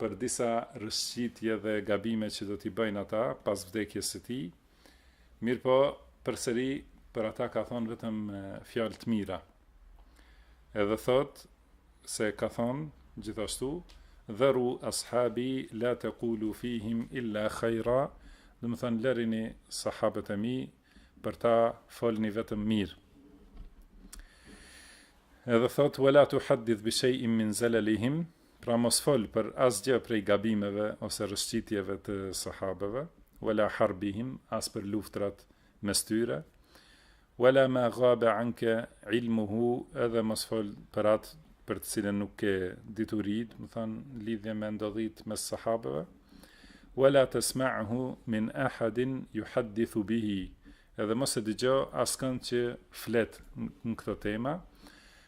për disa rrëshqitje dhe gabime që do t'i bëjnë ata pas vdekjes së tij, mirëpo përsëri për ata ka thonë vetëm fjalë të mira. Edhe thot se ka thonë gjithashtu dharu ashabi la taqulu fihim illa khaira, domethënë lërini sahabët e mi për ta folni vetëm mirë. Edhe thot wala tuhaddith bi shay'in min zalalihim, Pra mos fol për asgjë prej gabimeve ose rrëshqitjeve të Sahabeve, wala harbihim, as për luftrat mes tyre, wala ma ghabe anke ilmuhu, edhe mos fol për atë për të cilën nuk ke dituri, domethënë lidhje me ndodhitë mes Sahabeve, wala tasma'hu min ahadin yuhaddithu bihi, edhe mos e dëgjo askënd që flet në këto tema,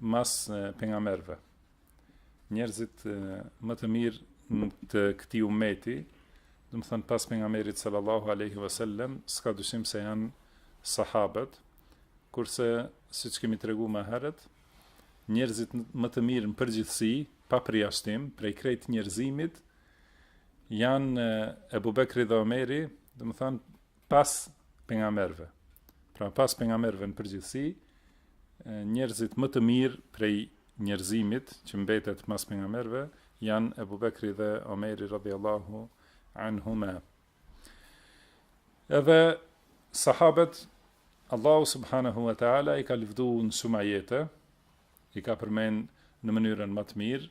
mas pejgamberëve. Njerëzit më të mirë të këtij ummeti, domethënë pas pejgamberit sallallahu alaihi wasallam, s'ka dyshim se janë sahabët. Kurse siç kemi tregu më herët, njerëzit më të mirë në përgjithësi, pa përjashtim, prej krejt njerëzimit, janë Ebu Bekri dhe Omeri, domethanë, pas pejgamberëve. Pra pas pejgamberëve në përgjithësi, njerëzit më të mirë prej njerëzimit që mbetet mas pejgamberëve janë Ebu Bekri dhe Omeri radhiyallahu anhuma. Edhe sahabët Allahu subhanahu wa taala i ka lëvdu në shumë ajete, i ka përmend në mënyrën më të mirë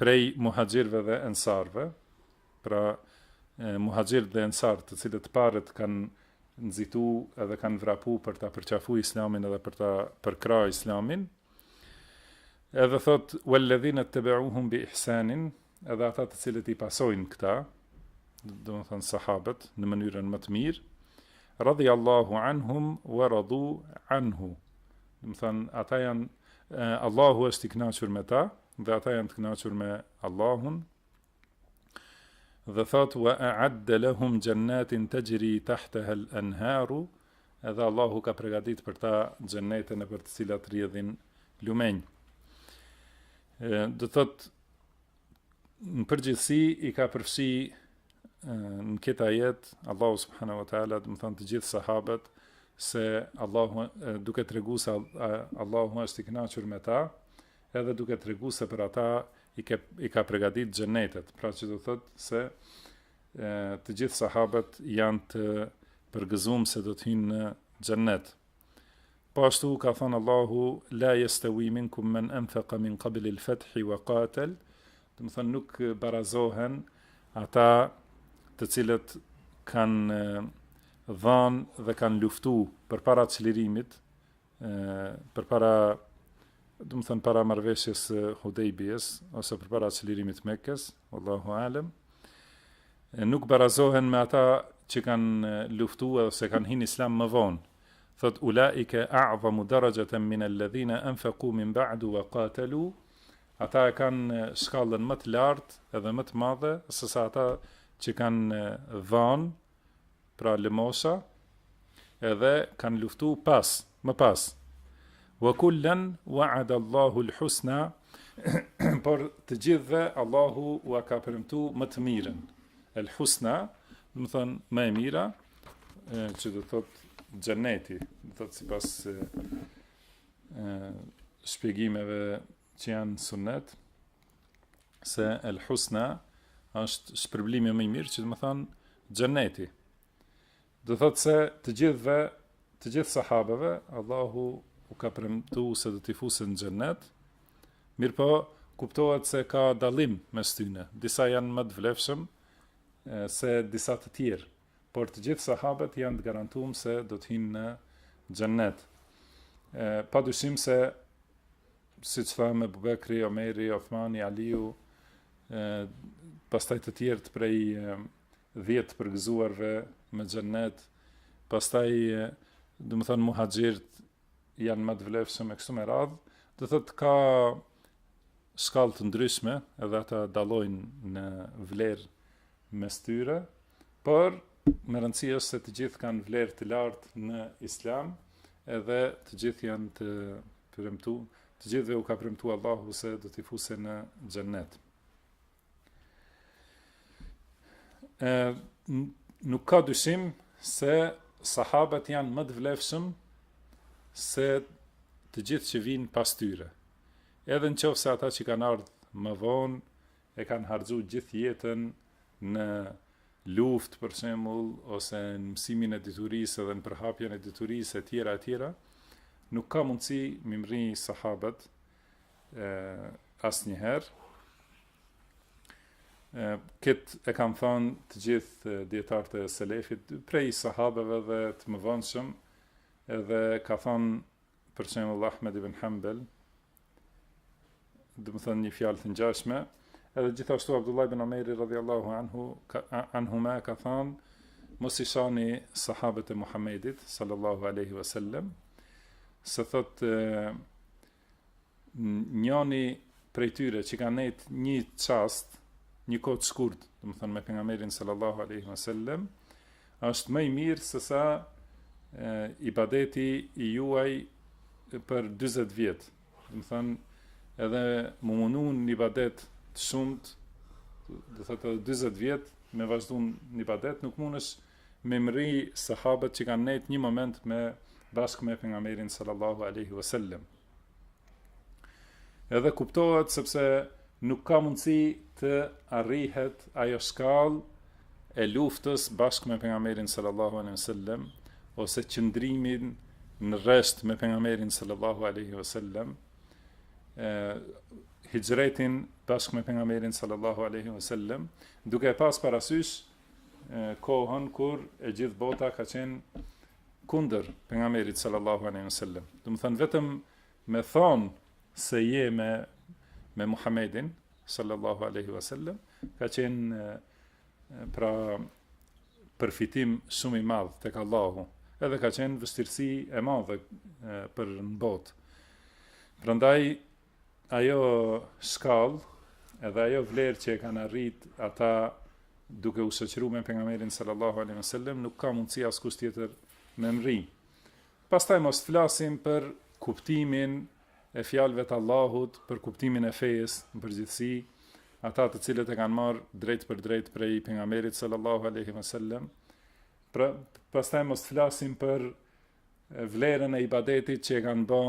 prej muhaxhirëve dhe ensarëve, pra muhaxhirët dhe ensarët, të cilët t'parët kanë nxitu edhe kanë vrapu për ta përqafu islamin edhe për ta përkra islamin, edhe thot, walledhine ttebeuhum bi ihsanin, edhe ata të cilët i pasojnë këta, domethënë sahabët, në mënyrën më të mirë, radhi Allahu anhum, wa radhu anhu, Domethënë, ata janë Allahu është i kënaqur me ta dhe ata janë të kënaqur me Allahun. Dhe thot wa a'adda lahum jannatin tajri tahtaha al-anharu, edhe Allahu ka pregatit për ta xhenete nëpër të cilat rrjedhin lumenj. Do thot në përgjithësi i ka përfshi në kët ajet, Allahu subhanahu wa taala, domethënë të gjithë sahabët se Allahu duke tregu se Allahu është i kënaqur me ta, edhe duke tregu se për ata i ka i ka përgatitur xhenetet, pra që do të thotë se e, të gjithë sahabët janë të përgëzuar se do të hyjnë në xhenet. Po ashtu ka thënë Allahu la yastawi minkum man anfaqa min qabl al-fath wa qatal, domethënë nuk barazohen ata të cilët kanë dhanë dhe kanë luftu përpara çlirimit, përpara domethënë para marrëveshjes Hudejbijes ose përpara çlirimit Mekes, Allahu alem, nuk barazohen me ata që kanë luftu ose kanë hin Islam më vonë. Thotë ulaika a'zamu darajatan min alladhina anfaqu min ba'du wa qatalu. Ata e kanë shkallën më të lartë edhe më të madhe sesa ata që kanë dhanë pra lëmosha, edhe kanë luftu pas, më pas. Wa kullan wa'ada Allahu al-husna, por të gjithëve Allahu ua ka premtu më të mirën. Al-husna, domethënë më e mira, që do të thotë xhenneti, do të thotë sipas shpjegimeve që janë sunnet, se el husna është shpërblimi më i mirë, që domethënë xhenneti. Do thotë se të gjithëve, të gjithë sahabeve, Allahu u ka premtu se do t'i fusë në xhennet. Mirëpo kuptohet se ka dallim mes tyne. Disa janë më të vlefshëm se disa të tjerë, por të gjithë sahabët janë të garantuar se do të hyjnë në xhennet. Pa dyshim se siç thamë Ebu Bekri, Omeri, Othmani, Aliu, e, pastaj të tjerët prej dhjetë të përgëzuarve me xhennet, pastaj, domethënë, muhaxhirët janë më të vlefshëm e kështu me radhë, do thotë ka shkallë të ndryshme, edhe ata dallojnë në vlerë mes tyre, por me rëndësi është se të gjithë kanë vlerë të lartë në islam, edhe të gjithë janë të Premtu, të gjithëve u ka premtu Allahu se do t'i fusë në xhennet. E, nuk ka dyshim se sahabët janë më të vlefshëm se të gjithë që vijnë pas tyre. Edhe në qoftë se ata që kanë ardhë më vonë, e kanë harxhu gjithë jetën në luftë për shembull ose në mësimin e diturisë edhe në përhapjen e diturisë etj etj nuk ka mundësi m'i mrri sahabët e, asnjëherë këtë e kanë thonë të gjithë dijetarët e selefit prej sahabeve dhe të mëvonshëm edhe ka thonë për shembull Ahmed ibn Hanbel domethënë një fjalë të ngjashme, edhe gjithashtu Abdullah ibn Omeri radhjallahu anhu, ka, anhuma ka thanë, mos i shani sahabët e Muhammedit, sallallahu aleyhi ve sellem, se thot njani prej tyre që ka nejt një çast, një kohë të shkurt, domethënë me pejgamberin sallallahu aleyhi ve sellem, Është më i mirë se sa ibadeti i juaj për 40 vjet. Domethënë edhe me u munu në ibadet të shumt, do të thotë 40 vjet me vazhdu në ibadet, nuk mundesh me i mrri sahabët që kanë nejt një moment me bashkë me pejgamberin sallallahu alaihi wasallam. Edhe kuptohet sepse nuk ka mundësi të arrihet ajo shkallë e luftës bashkë me pejgamberin sallallahu alaihi wasallam ose qëndrimin në rresht me pejgamberin sallallahu alaihi wasallam e hixhretin bashkë me pejgamberin sallallahu alaihi wasallam duke pas parasysh kohën kur e gjithë bota ka qenë kundër pejgamberit sallallahu alaihi wasallam. Domethënë vetëm me thon se je me me Muhamedin sallallahu alaihi wasallam ka qenë pra përfitim shumë i madh tek Allahu, edhe ka qenë vështirësi e madhe për në botë. Prandaj Ajo shkallë edhe ajo vlerë që e kanë arrit ata duke u shoqëruar me pejgamberin sallallahu alaihi wasallam nuk ka mundësi askush tjetër me mrri. Pastaj mos flasim për kuptimin e fjalëve të Allahut, për kuptimin e fesë në përgjithësi, ata të cilët e kanë marrë drejt për drejt prej pejgamberit sallallahu alaihi wasallam. Pra, pastaj mos flasim për vlerën e ibadetit që e kanë bë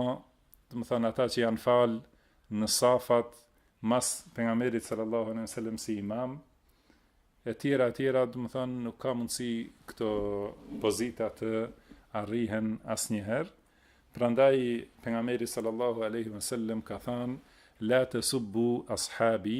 domethënë ata që janë fal në safat mas pejgamberit sallallahu alejhi ve sellem si imam e tjera e tjera, domethënë nuk ka mundësi këto pozita të arrihen asnjëherë. Prandaj pejgamberi sallallahu alaihi wasallam ka thanë la tasubbu ashabi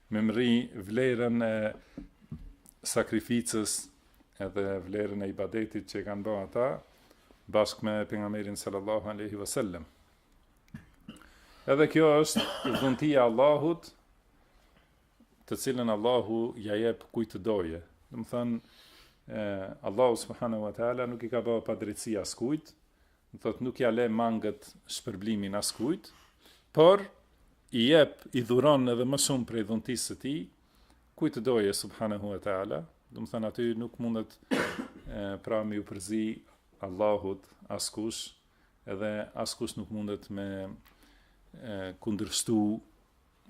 Me mrri vlerën e sakrificës edhe vlerën e ibadetit që i kanë ba ata bashkë me pejgamberin sallallahu alaihi wasallam. Edhe kjo është dhuntia e Allahut, të cilën Allahu ia jep kujt të doje. Domethënë Allahu subhanahu wa taala nuk i ka ba padrejtësi askujt, do të thotë nuk ia le mangët shpërblimin askujt, por i jep, i dhuron edhe më shumë prej dhuntisë së tij, kujt të doje subhanahu wa taala, domethonë aty nuk mundet pra me iu përzi Allahut askush, edhe askush nuk mundet me kundërshtu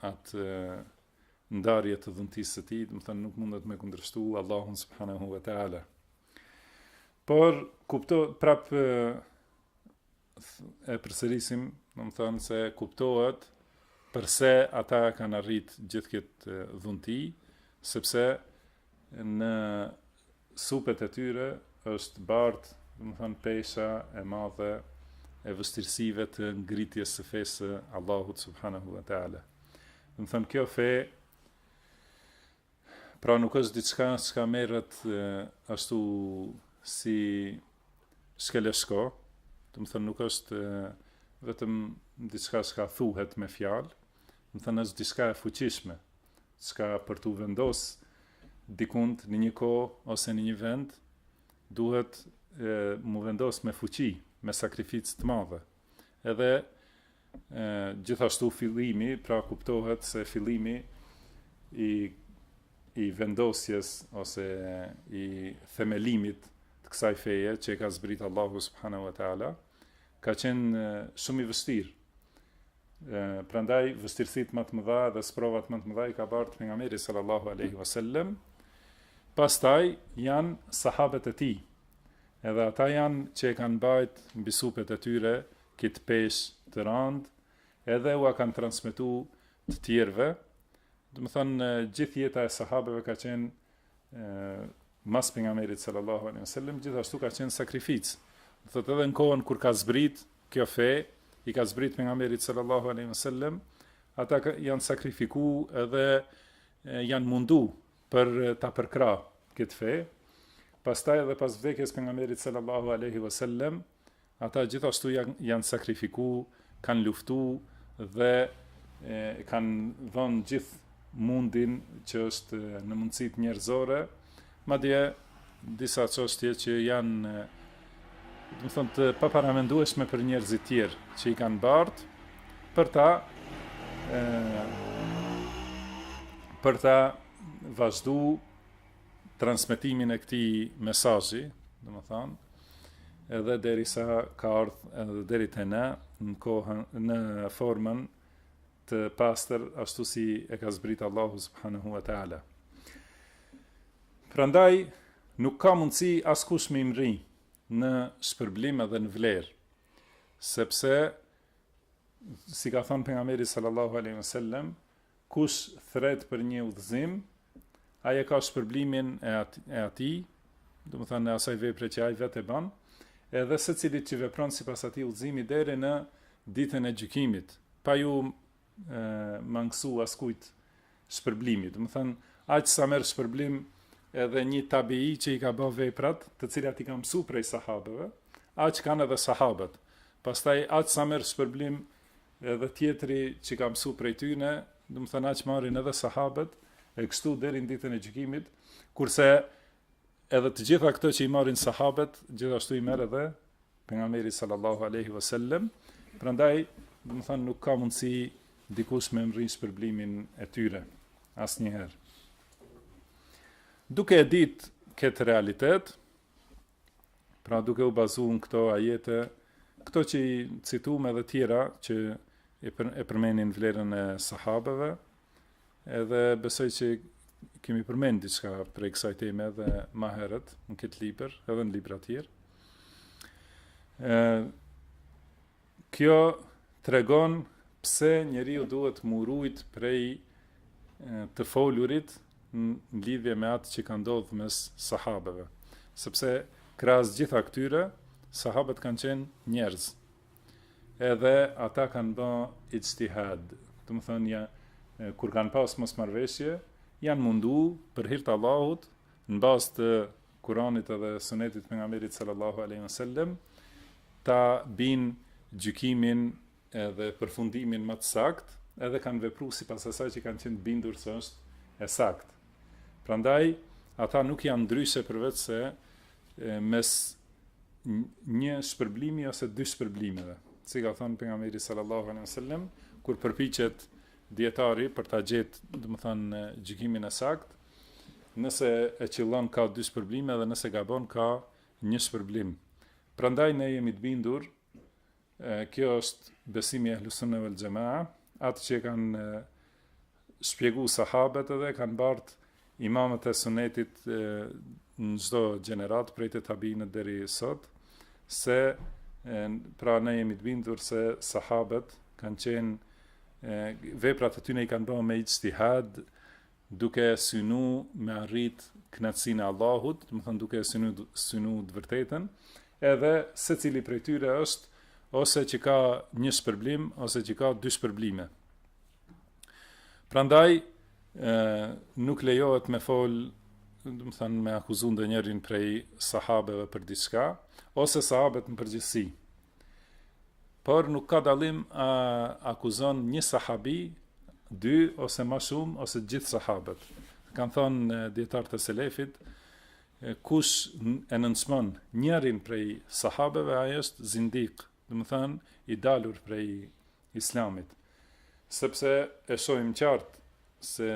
atë ndarje të dhuntisë së tij, domethonë nuk mundet me kundërshtu Allahun subhanahu wa taala. Por kupto prap e përsërisim, domethonë se kuptohet përse ata kanë arrit gjithë këtë dhunti, sepse Në supet e tyre është bartë, domethonë pesha e madhe e vështirësive të ngritjes së fesë së Allahut subhanahu wa taala. Domethonë kjo fe pra nuk është diçka që merret ashtu si shkel e shko, domethonë nuk është vetëm diçka çka thuhet me fjalë, domethonë është diçka e fuqishme. çka për t'u vendos dikund në një kohë ose në një vend, duhet e, m'u vendos me fuqi, me sakrificë të madhe. Edhe e, gjithashtu fillimi, pra kuptohet se fillimi i i vendosjes ose i themelimit të kësaj feje që e ka zbrit Allahu subhanahu wa taala ka qenë shumë i vështirë Prandaj vështirësitë ma të mëdha dhe sprovat ma të mëdha i ka bartë pejgamberi sallallahu alaihi wasallam. Pastaj janë sahabët e tij. Edhe ata janë që e kanë bajt mbi supet e tyre kit peshë të randë, edhe ua kanë transmitu të tjerëve, domethonë gjithë jeta e sahabëve ka qenë mas Pejgamberit sallallahu alejhi ve sellem gjithashtu ka qenë sakrificë. Do thotë edhe në kohën kur ka zbrit kjo fe, i ka zbrit Pejgamberit sallallahu alejhi ve sellem, ata janë sakrifiku edhe janë mundu për ta përkrah këtë fe. Pastaj edhe pas vdekjes Pejgamberit sallallahu alejhi ve sellem, Ata gjithashtu janë sakrifiku, kanë luftu dhe kanë dhënë gjithë mundin që është në mundësitë njerëzore, madje disa çështje që janë domethonë të paparamendueshme për njerëzit tjerë që i kanë bartë, për ta për ta vazhdu transmetimin e këtij mesazhi, domethënë, edhe derisa ka ardhë edhe deri te ne, në kohën, në formën të pastër, ashtu si e ka zbritë Allahu subhanahu wa ta'ala. Prandaj, nuk ka mundësi askush me i mrri në shpërblim edhe në vlerë, sepse, si ka thonë pejgamberi sallallahu aleyhi wa sallam, Kush thrret për një udhëzim, ai e ka shpërblimin e e atij, domethënë e asaj vepre që ai vetë e bën, edhe secilit që vepron sipas atij udhëzimi deri në Ditën e Gjykimit, pa iu mangësu askujt shpërblimi. Domethënë, aq sa merr shpërblim edhe një tabii që i ka bë veprat, të cilat i ka mësu prej sahabeve, aq kanë edhe sahabët. Pastaj aq sa merr shpërblim Edhe tjetri që ka mësu prej tyne, domethënë aq marrin edhe sahabët, e kështu deri në ditën e gjykimit, kurse edhe të gjitha këto që i marrin sahabët, gjithashtu i merr edhe pejgamberi sallallahu alaihi wasallam. Prandaj, domethënë nuk ka mundësi dikush me mrri shpërblimin e tyre asnjëherë. Duke e ditë këtë realitet, Pra duke u bazu në këto ajete, këto që i cituam edhe tjera që e përmendin vlerën e sahabeve, edhe besoj që kemi përmend diçka prej kësaj teme edhe më herët në këtë libër, edhe në libra të tjerë. Ë Kjo tregon pse njeriu duhet mu rujt prej të folurit në lidhje me atë që ka ndodhë mes sahabeve. Sepse krahas gjitha këtyre, sahabet kanë qenë njerëz. Edhe ata kanë ba ixhtihad. Domethënë, ja, kur kanë pasë mosmarrëveshje, janë mundu për hir të Allahut në bazë të Kuranit edhe Sunetit të Pejgamberit sallallahu alejhi ve sellem ta bin gjykimin edhe përfundimin më të saktë, edhe kanë vepru sipas asaj që kanë qenë të bindur se është e saktë. Prandaj ata nuk janë ndryshe përveç se mes një shpërblimi ose dy shpërblimeve. Si ka thënë pejgamberi sallallahu alejhi wasallam, kur përpiqet dietari për ta gjetë, domethënë, gjykimin e saktë, Nëse e qëllon ka dy shpërblime dhe nëse gabon ka një shpërblim. Prandaj ne jemi të bindur, kjo është besimi i ehli sune vel xhemaa, atë që e kanë shpjegu sahabet edhe kanë bart imamët e sunetit në çdo gjeneratë prej te tabiinët deri sot se pra ne jemi të bindur se sahabet kanë qenë veprat e tyre i kanë bërë me ixhtihad duke e synu me arrit kënaqësinë e Allahut, domethënë duke synu synu të vërtetën, edhe secili prej tyre është ose që ka një shpërblim ose që ka dy shpërblime. Prandaj ë nuk lejohet me fol, domethënë me akuzu ndonjërin prej sahabeve për diçka ose sahabët në përgjithësi. Por nuk ka dallim a akuzon një sahabi, dy ose ma shumë ose të gjithë sahabët. Kanë thonë dijetarët e selefit, kush e nënçmon njërin prej sahabeve, ai është zindik, domethënë i dalur prej Islamit, sepse e shohim qartë se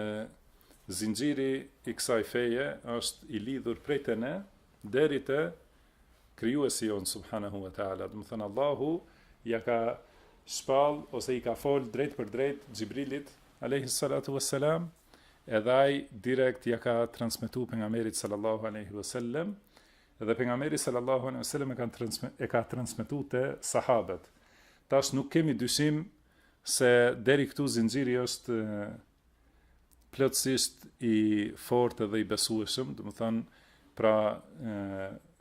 zinxhiri i kësaj feje është i lidhur prej te ne deri te krijuesi jonë subhanahu wa taala, domethënë Allahu ia ka shpall ose i ka fol drejtpërdrejt Xhibrilit alayhi salatu wassalam, edhe ai direkt ia ka transmetu pejgamberit sallallahu alaihi wasallam Dhe pejgamberi sallallahu alejhi ve sellem e ka transmetu e ka transmetu te sahabët. Tash nuk kemi dyshim se deri këtu zinxhiri është plotësisht i fortë edhe i besueshëm, domethënë pra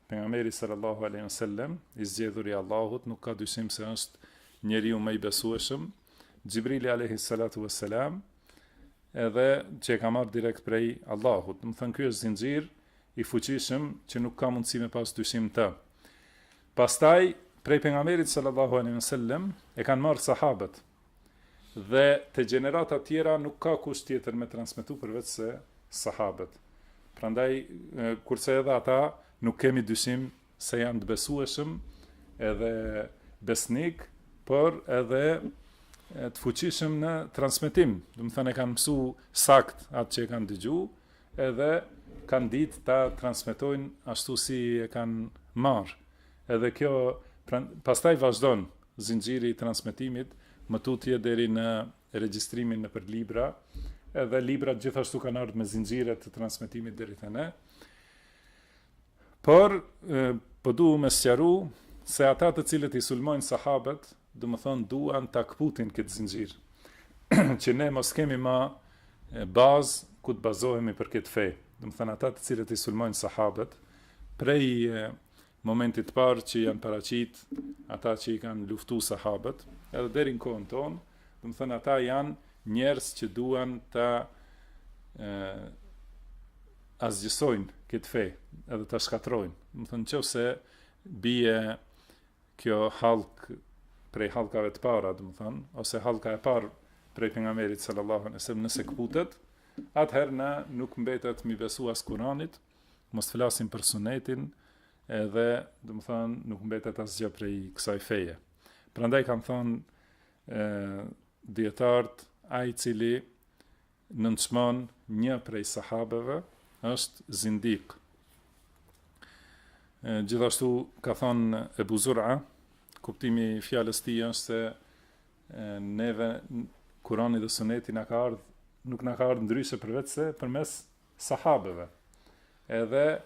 pejgamberi sallallahu alejhi ve sellem i zgjedhuri i Allahut nuk ka dyshim se është njeriu më i besueshëm. Xhibrili alejhi salatu vesselam edhe që e ka marrë direkt prej Allahut. Domethënë ky është zinxhir i fuqishëm që nuk ka mundësi me pas dyshim në të. Pastaj, prej pejgamberit sallallahu alejhi ve sellem, e kanë marrë sahabët, dhe te gjeneratat tjera nuk ka kush tjetër me transmetu përveç se sahabët. Prandaj, kurse edhe ata nuk kemi dyshim se janë të besueshëm edhe besnikë, por edhe të fuqishëm në transmetim. Domethënë e kanë mësu sakt atë që e kanë dëgju, edhe kanë ditë ta transmetojnë ashtu si e kanë marrë, edhe kjo pastaj vazhdon zinxhiri i transmetimit më tutje deri në regjistrimin nëpër libra, edhe librat gjithashtu kanë ardh me zinxhire të transmetimit deri te ne. Por po du me sqaru se ata të cilët i sulmojnë sahabët, Domethënë duan ta këpusin këtë zinxhir që ne mos kemi më bazë ku të bazohemi për këtë fe. Domethënë ata të cilët i sulmojnë sahabët prej momentit të parë që janë paraqit ata që i kanë luftu sahabët, edhe deri në kohën tonë, domethënë ata janë njerëz që duan të e, asgjësojnë këtë fe, edhe ta shkatërrojnë. Domethënë nëse bie Kjo hallkë prej hallkave të para, domethënë, ose hallka e parë prej pejgamberit sallallahu alaihi wasallam nëse kputet, atëherë na nuk mbetet mi besu as Kur'anit, mos flasim për sunetin, edhe, domethënë, nuk mbetet asgjë prej kësaj feje. Prandaj kanë thonë dijetarët ai i cili nënçmon një prej sahabeve është zindik. Gjithashtu ka thënë Ebu Zur'a, kuptimi i fjalës tij është se neve Kurani dhe Suneti na ka ardh nuk na ka ardh ndryshe përveçse përmes sahabeve. Edhe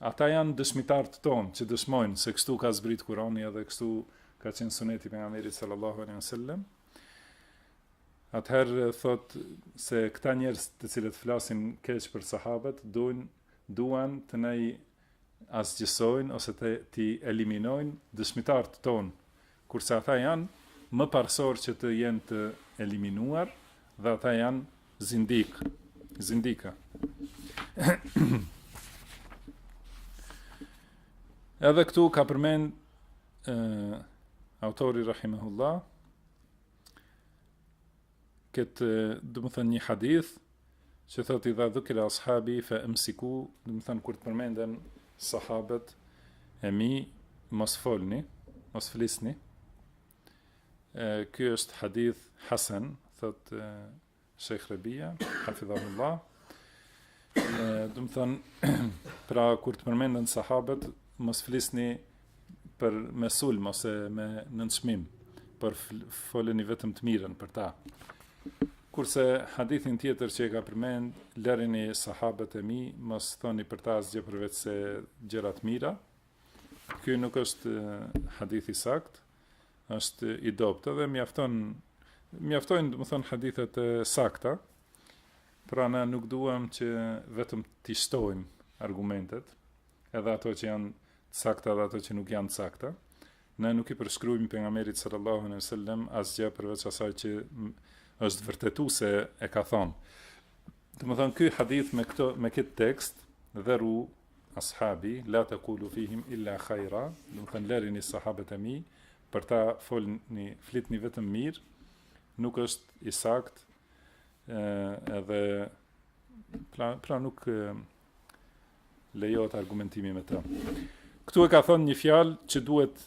ata janë dëshmitar të tonë që dëshmojnë se kështu ka zbrit Kurani edhe kështu ka qenë Suneti i pejgamberit sallallahu alaihi wasallam. Atëherë thotë se këta njerëz të cilët flasin keq për sahabët, duan duan të na i asgjësojnë ose t'i eliminojnë dëshmitarët tonë, kurse ata janë më parësor që të jenë të eliminuar dhe ata janë zindik, zindikë. Edhe këtu ka përmend autori rahimahullah këtë, domethënë një hadith, që thot idha dhukire ashabi, fe emsiku, domethënë kur të përmenden sahabet e mi, mos folni, mos flisni, ky është hadith Hasan, thot Sheikh Rebija, Hafidhahullah, domethënë, pra kur të përmenden sahabët, mos flisni pra me sulm ose me nënçmim, por foleni vetëm të mirën për ta. Kurse hadithin tjetër që e ka përmend, lërini sahabët e mi, mos thoni për ta asgjë përveçse gjëra të mira, Ky nuk është hadith i sakt, është i dobët dhe mjafton mjaftojnë, domethënë hadithet e sakta. Pra ne nuk duam që vetëm të shtojmë argumentet, edhe ato që janë të sakta dhe ato që nuk janë të sakta. Ne nuk i përshkrujmë pejgamberit sallallahu alejhi we sellem asgjë përveç asaj që është vërtetu se e ka thonë. Domethënë, ky hadith me, këto, me këtë tekst, dheru ashabi la taqulu fihim illa khaira, domethënë lërini sahabët e mi për ta folni, flitni vetëm mirë, nuk është i sakt, edhe pra, pra nuk lejohet argumentimi me të. Këtu e ka thënë një fjalë që duhet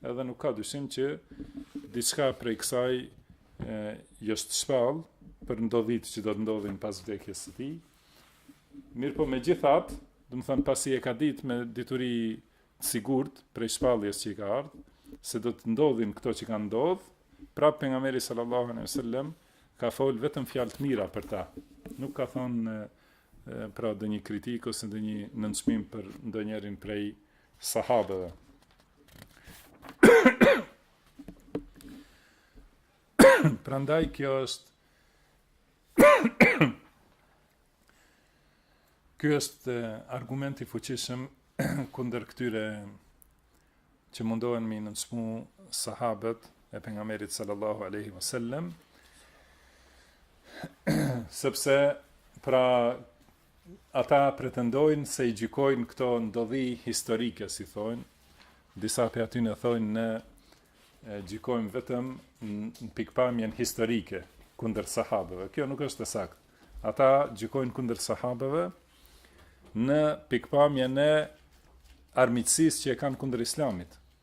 Edhe nuk ka dyshim që diçka prej kësaj i është shpallë për ndodhitë që do të ndodhin pas vdekjes së tij. Mirëpo megjithatë, domethënë pasi e ka dit me dituri të sigurt prej shpalljes që i ka ardhë, se do të ndodhin këto që ka ndodhë, prapë pejgamberi sallallahu alaihi wasallam, ka folë vetëm fjalë të mira për ta. Nuk ka thonë pra edhe një kritikë ose edhe një nënçmim për ndonjërin prej sahabëve. Prandaj kjo është Ky është eh, argument i fuqishëm kundër këtyre që mundohen me i nënçmu sahabët e pejgamberit sallallahu alaihi wasallam sepse pra Ata pretendojnë se i gjykojnë këto ndodhi historike, si thonë, disa prej atyre thonë ne gjykojmë vetëm në pikëpamjen historike kundër sahabëve. Kjo nuk është e saktë. Ata gjykojnë kundër sahabëve në pikëpamjen e armiqësisë që e kanë kundër Islamit.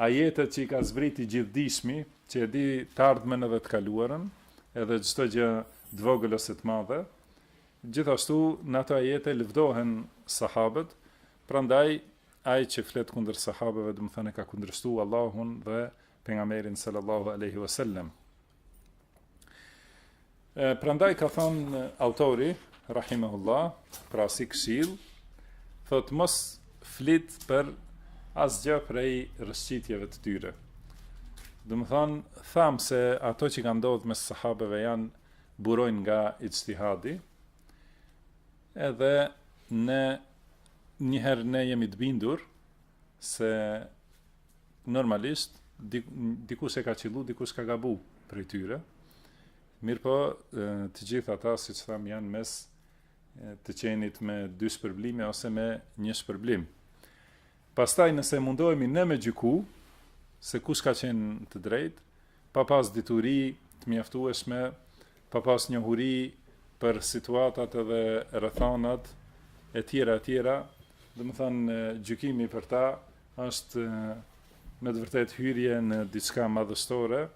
Ajetet që i ka zbrit i Gjithëdijshmi, që e di t'ardhmen edhe të kaluarën, edhe çdo gjë t'vogël ose të madhe. Gjithashtu, në ato ajete lëvdohen sahabët, prandaj ai që flet kundër sahabëve, domethënë e ka kundërshtu Allahun dhe pejgamberin sallallahu alaihi wasallam. E, prandaj ka thënë autori, Rahimahullah, pra si këshillë, thotë mos flit për asgjë prej rrëshqitjeve të tyre. Domethënë, thamë se ato që ka ndodhë mes sahabëve janë burojnë nga ixhtihadi, edhe ne njëherë ne jemi të bindur se Normalisht, dikush e ka qëllu, dikush ka gabu prej tyre, mirëpo të gjithë ata, siç thamë, janë mes të qenit me dy shpërblime ose me një shpërblim. Pastaj nëse mundohemi ne me gjyku, se kush ka qenë në të drejtë, pa pas dituri të mjaftueshme, pa pas njohuri për situatat edhe rrethanat e tjera e tjera, domethënë gjykimi për ta, Është me të vërtetë hyrje në diçka madhështore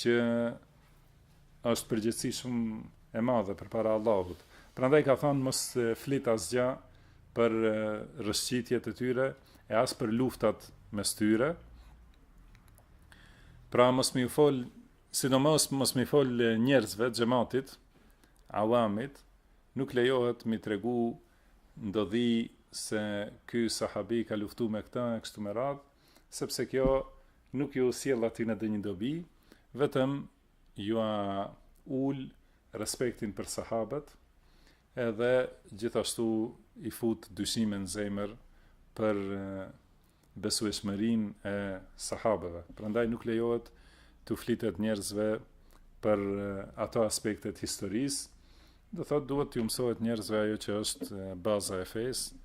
që është përgjegjësi shumë e madhe përpara Allahut. Prandaj ka thonë mos flit asgja për rrëshqitjet e tyre e as për luftat mes tyre. Pra mos me i fol, sidomos mos me i fol njerëzve, xhematit, avamit, nuk lejohet me i tregu njerëzve ndodhi se ky sahabi ka luftu me këtë e kështu me radhë, sepse kjo nuk ju sjell aty ndonjë dobi, vetëm jua ul respektin për sahabët, edhe gjithashtu i fut dyshime në zemër për besueshmërinë e sahabëve. Prandaj nuk lejohet t'u flitet njerëzve për ato aspekte të historisë. Do thotë duhet t'u mësohet njerëzve ajo që është baza e fesë,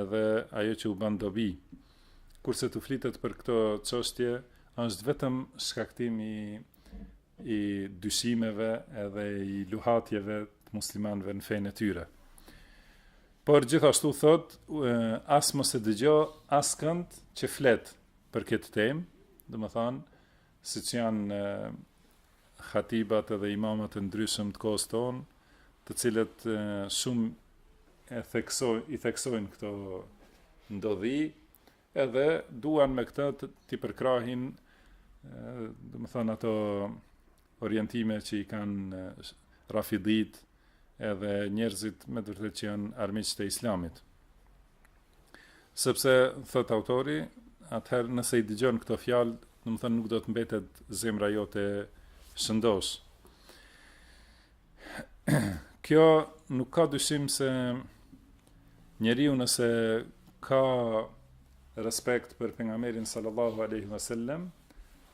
edhe ajo që u bën dobi. Kurse të flitet për këto çështje është vetëm shkaktim i i dyshimeve edhe i luhatjeve të muslimanëve në fenë e tyre. Por gjithashtu thotë, as mos e dëgjo askënd që flet për këtë temë, domethanë, siç janë hatibat edhe imamat e ndryshëm të kohës tonë, të cilët shumë e theksojnë, i theksojnë këto ndodhi, Edhe duan me këtë t'i përkrahin, domethënë ato orientime që i kanë rafidit edhe njerëzit me të vërtetë që janë armiq të Islamit. Sepse thotë autori, atëherë nëse i dëgjon këto fjalë, domethënë nuk do të mbetet zemra jote e shëndoshë. Kjo nuk ka dyshim se njeriu nëse ka respekt për pejgamberin sallallahu alaihi wasallam,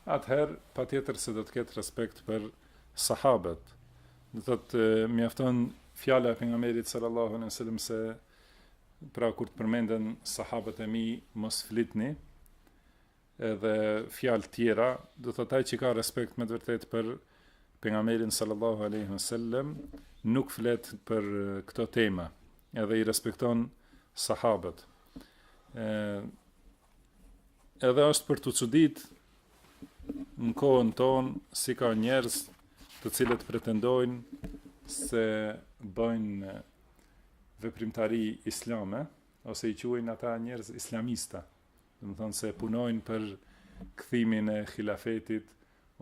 atëherë patjetër se do të ketë respekt për sahabët. Do thotë mjafton fjala e pejgamberit sallallahu alaihi wasallam se pra kur të përmenden sahabët e mi mos flitni. edhe fjalë tjera, do thotë ai që ka respekt me të vërtetë për pejgamberin sallallahu alaihi wasallam nuk flet për këto tema, edhe i respekton sahabët. Ë edhe është për të çuditur në kohën tonë si ka njerëz të cilët pretendojnë se bëjnë veprimtari islame ose i quajnë ata njerëz islamista, Domethënë se punojnë për kthimin e Hilafetit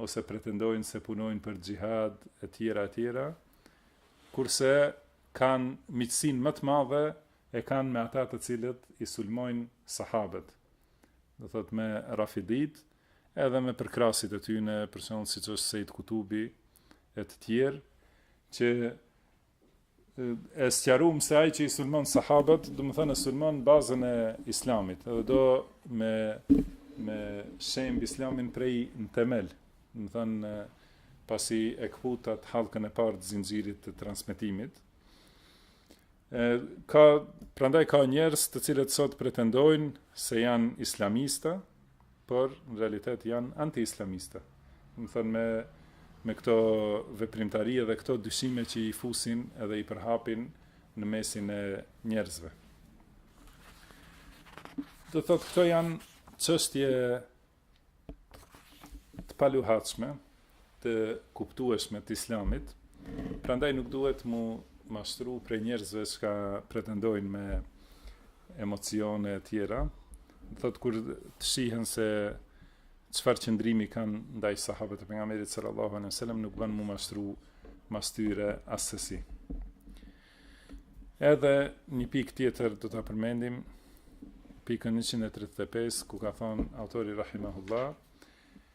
ose pretendojnë se punojnë për xhihad etj etj. Kurse kanë miqësinë më të madhe e kanë me ata të cilët i sulmojnë sahabët. Do thotë me Rafidit, edhe me përkrahësit e tyre, për shembull siç është Sejid Kutubi e të tjerë që e sqaruam se ai që i sulmon sahabët, domethënë sulmon bazën e Islamit, edhe do me me shemb Islamin prej në themel. Domethënë pasi e kputa hallkën e parë të zinxhirit të transmetimit. E, ka prandaj ka njerëz të cilët sot pretendojnë se janë islamista, por në realitet janë antiislamista, domethënë me me këto veprimtari edhe këto dyshime që i fusin edhe i përhapin në mesin e njerëzve. Do thotë këto janë çështje të paluhatshme, të kuptueshme të Islamit, prandaj nuk duhet mu mashtru prej njerëzve çka pretendojnë me emocione e tjera, thot kur të shihen se çfarë qëndrimi kanë ndaj sahabët e pejgamberit sallallahu alejhi dhe sellem nuk bën mu mashtru mas tyre asesi. Edhe një pikë tjetër do ta përmendim pikën 135 ku ka thon autori rahimahullah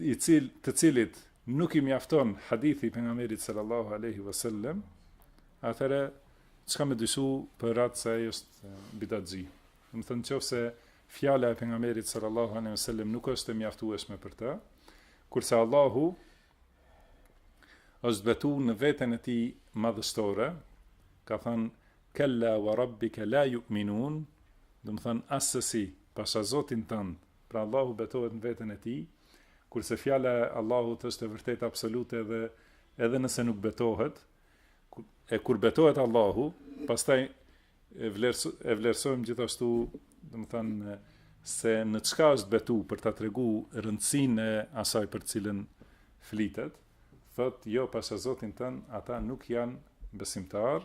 i cil, të cilit nuk i mjafton hadithi i pejgamberit sallallahu alaihi wasallam, atëre ç'ka me dyshu për atë se ai është bidatxhi. Domethënë qoftë se fjala e pejgamberit sallallahu alaihi wasallam nuk është e mjaftueshme për të, kurse Allahu është betu në veten e tij madhështore, ka thënë kella wa rabbika la yu'minun, domethënë asesi pasha Zotin tënd Pra Allahu betohet në veten e Tij, kurse fjala e Allahut është e vërtetë absolute dhe edhe nëse nuk betohet, e kur betohet Allahu, pastaj e vlerësoj e vlerësojmë gjithashtu, domethënë se në çka është betu për ta tregu rëndësinë e asaj për të cilën flitet, thotë jo pasha Zotin tën, ata nuk janë besimtar,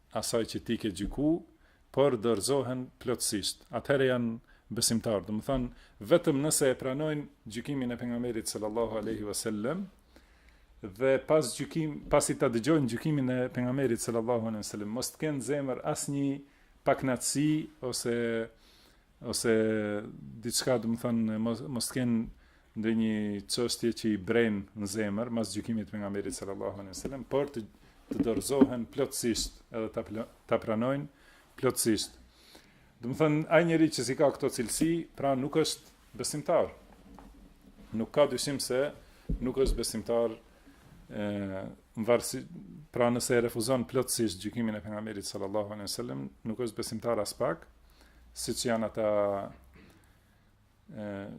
asaj që ti ke gjyku, por dorëzohen plotësisht, atëherë janë besimtarë, domethanë vetëm nëse e pranojnë gjykimin e pejgamberit sallallahu alaihi wasallam dhe pas gjykim, pasi ta dëgjojnë gjykimin e pejgamberit sallallahu alaihi wasallam, mos të kenë n'zemër asnjë paknaqësi ose ose diçka domethënë mos mos të kenë ndonjë çështje që i bren në zemër mas gjykimit të pejgamberit sallallahu alaihi wasallam, por të të dorëzohen plotësisht edhe ta ta pranojnë plotësisht. Domethënë ai njeri që s'i ka këto cilësi, pra nuk është besimtar. Nuk ka dyshim se nuk është besimtar në varësi pra nëse e refuzon plotësisht gjykimin e pejgamberit sallallahu alaihi wasallam, nuk është besimtar aspak. siç janë ata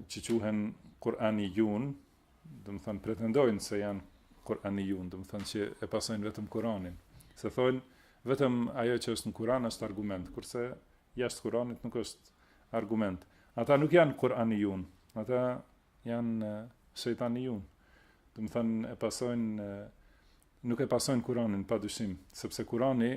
që quhen Kuranijun, domethënë pretendojnë se janë Kuranijun, domethënë që e pasojnë vetëm Kuranin. Se thonë, vetëm ajo që është në Kuran është argument, kurse jashtë Kuranit nuk është argument. Ata nuk janë Kuranijun, ata janë Shejtanijun. Domethënë, e pasojnë, nuk e pasojnë Kuranin, pa dyshim, sepse Kurani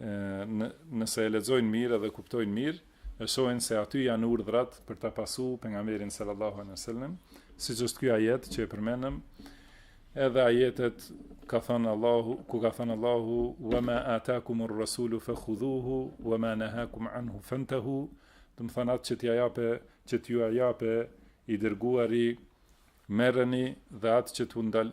nëse e lexojnë mirë edhe e kuptojnë mirë, e shohin se aty janë urdhrat për ta pasu pejgamberin sallallahu alejhi ue sellem, siç është ky ajet që e përmendëm, edhe ajetet ka thënë Allahu, ku ka thënë Allahu, "Wa ma ataakum ar-rasulu fakhudhuhu wa ma nahakum anhu fantahu", domethënë atë që t'ia jape, që t'ju jape i dërguari merreni dhe atë që t'u ndal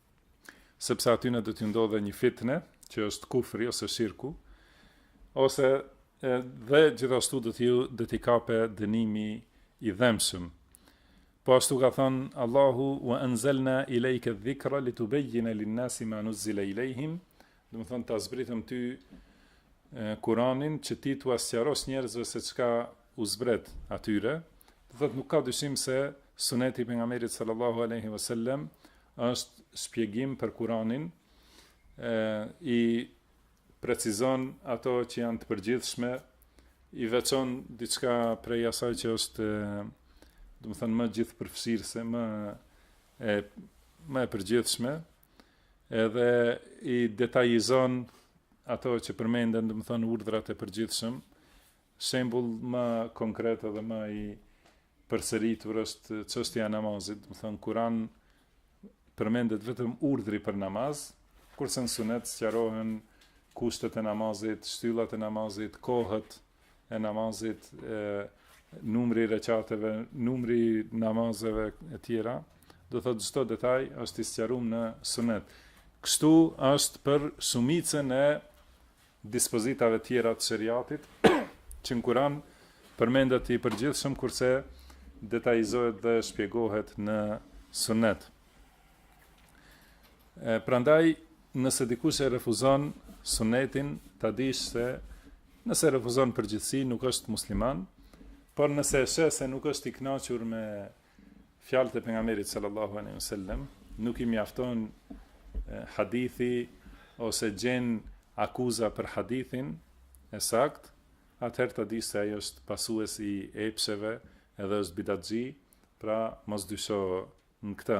sepse atyne do t'ju ndodhë dhe një fitne, që është kufri ose shirku, ose dhe gjithashtu do t'ju do t'i kape dënimi i dhemshëm. Po ashtu ka thënë Allahu wa anzalna ilayka dhikra litubayyina lin-nasi ma nuzzila ilayhim, domethënë ta zbritëm ty Kur'anin që ti t'ua sqarosh njerëzve se çka u zbret atyre, do të thotë nuk ka dyshim se suneti i pejgamberit sallallahu alaihi wasallam është shpjegim për Kur'anin, e, i precizon ato që janë të përgjithshme, i veçon diçka prej asaj që është, domethënë më gjithëpërfshirëse, më e më e përgjithshme, edhe i detajizon ato që përmenden, domethënë urdhrat e përgjithshëm, Shembull më konkret edhe më i përsëritur është çështja e namazit, domethënë në Kur'an përmendet vetëm urdhri për namaz, kurse në sunet sqarohen kushtet e namazit, shtyllat e namazit, kohët e namazit, e, numri i rekateve, numri i namazeve e tjera. Do thotë çdo detaj është i sqaruar në sunet. Kështu është për shumicën e dispozitave tjera të Sheriatit, që në Kur'an përmendet i përgjithshëm kurse detajizohet dhe shpjegohet në Sunnet. Prandaj, nëse dikush e refuzon Sunnetin, ta dish se nëse refuzon në përgjithësi nuk është musliman, por nëse e sheh se nuk është i kënaqur me Fjalët e pejgamberit sallallahu alaihi wasallam nuk i mjafton hadithi ose gjen akuza për hadithin e sakt, atëherë ta dish se ai është pasues i epsheve edhe është bidatxhi, pra mos dysho në këtë.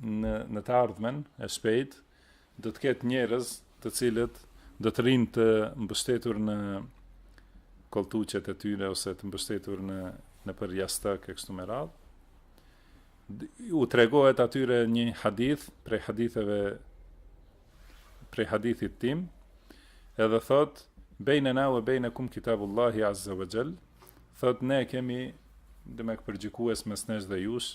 në të ardhmen e shpejt do të ketë njerëz të cilët do të rrinë të mbështetur në kolltuqet e tyre ose të mbështetur nëpër jastëk e kështu me radhë. U tregohet atyre një hadith prej haditheve prej hadithit tim, edhe thot bejnena ue bejnekum kitabullahi azza wa jall, thot ne e kemi demek për gjykues mes nesh dhe jush,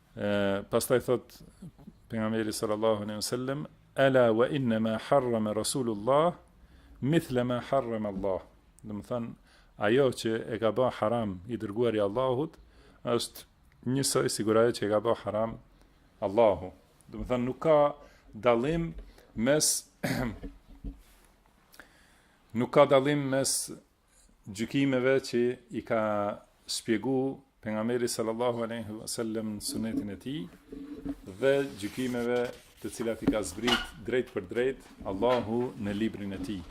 pastaj thot pejgamberi sallallahu alaihi wasallam ala wa inna ma harrama rasulullah mithla ma harrama allah domethënë ajo që e ka ba haram i dërguari i allahut është njësoj sikur ajo që e ka ba haram allahu domethënë nuk ka dallim mes nuk ka dallim mes gjykimeve që i ka shpjegu pejgamberi sallallahu alaihi wasallam në sunetin e tij dhe gjykimeve të cilat i ka zbrit drejtpërdrejt Allahu në librin e tij.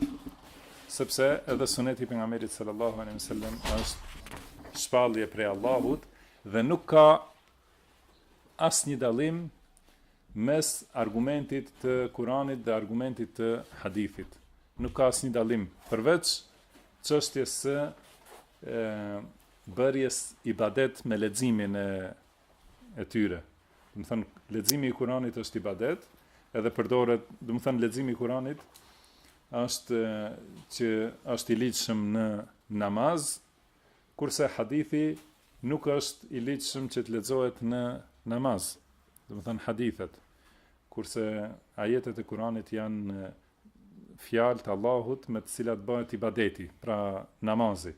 Sepse edhe suneti i pejgamberit sallallahu alaihi wasallam është shpallje prej Allahut dhe nuk ka asnjë dallim mes argumentit të Kuranit dhe argumentit të hadithit. Nuk ka asnjë dallim përveç çështjes së bërjes ibadet me leximin e e tyre. Domethënë leximi i Kuranit është ibadet, edhe përdoret, domethënë leximi i Kuranit është që është i ligjshëm në namaz, Kurse hadithi nuk është i ligjshëm që të lexohet në namaz, domethënë hadithet. Kurse ajetet e Kuranit janë fjalë të Allahut me të cilat bëhet ibadeti, pra namazi.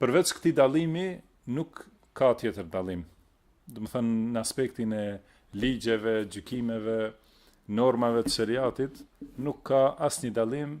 Përveç këtij dallimi nuk ka tjetër dallim. Domethënë në aspektin e ligjeve, gjykimeve, normave të sheriatit, nuk ka asnjë dallim